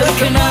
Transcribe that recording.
Look at